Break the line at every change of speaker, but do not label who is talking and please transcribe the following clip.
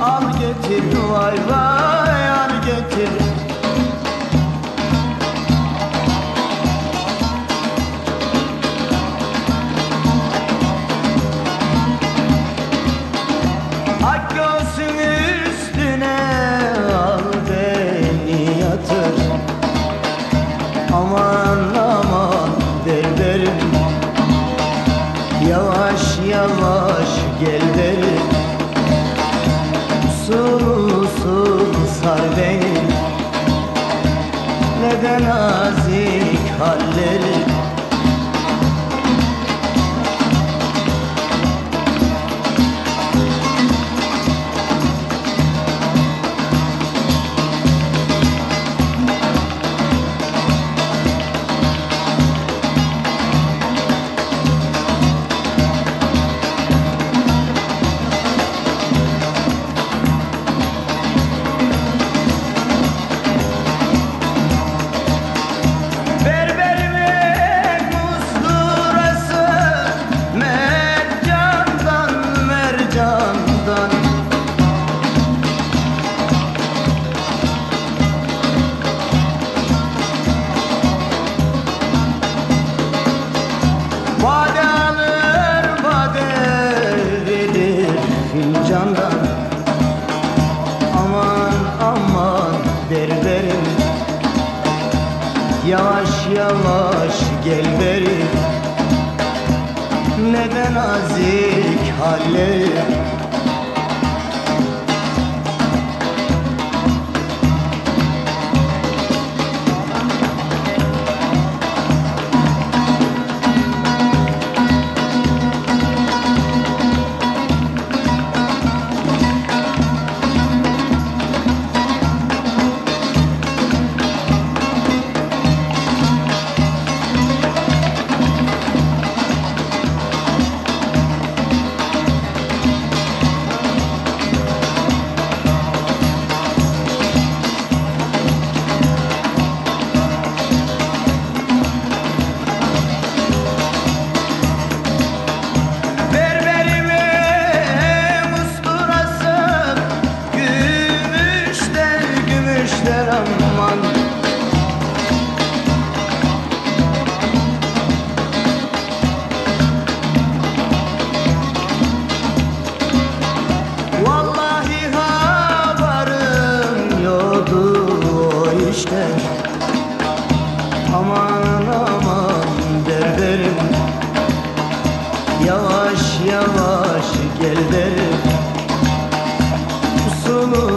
al getir Vay vay al getir. Ak göğsün üstüne al beni yatır. Aman aman derlerim Yavaş yavaş gel derim. Ne nazik halleri Yavaş gel beri. Neden azik hallerim Yavaş yavaş gel derim Usulü